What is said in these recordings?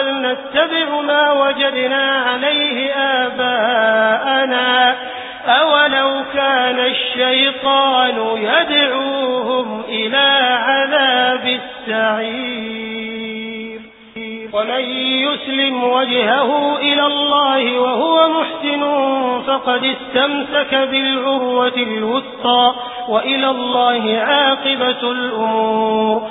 بل نتبع ما وجدنا عليه آباءنا. أولو كان الشيطان يدعوهم إلى عذاب السعير. ومن يسلم وجهه إلى الله وهو محسن فقد استمسك بالعروة الوثقى. وإلى الله عاقبة الأمور.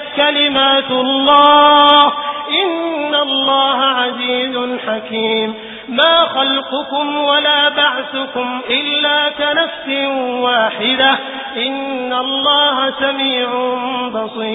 نفدت كلمات الله. إن الله عزيز حكيم. ما خلقكم ولا بعثكم إلا كنفس واحدة. إن الله سميع بصير.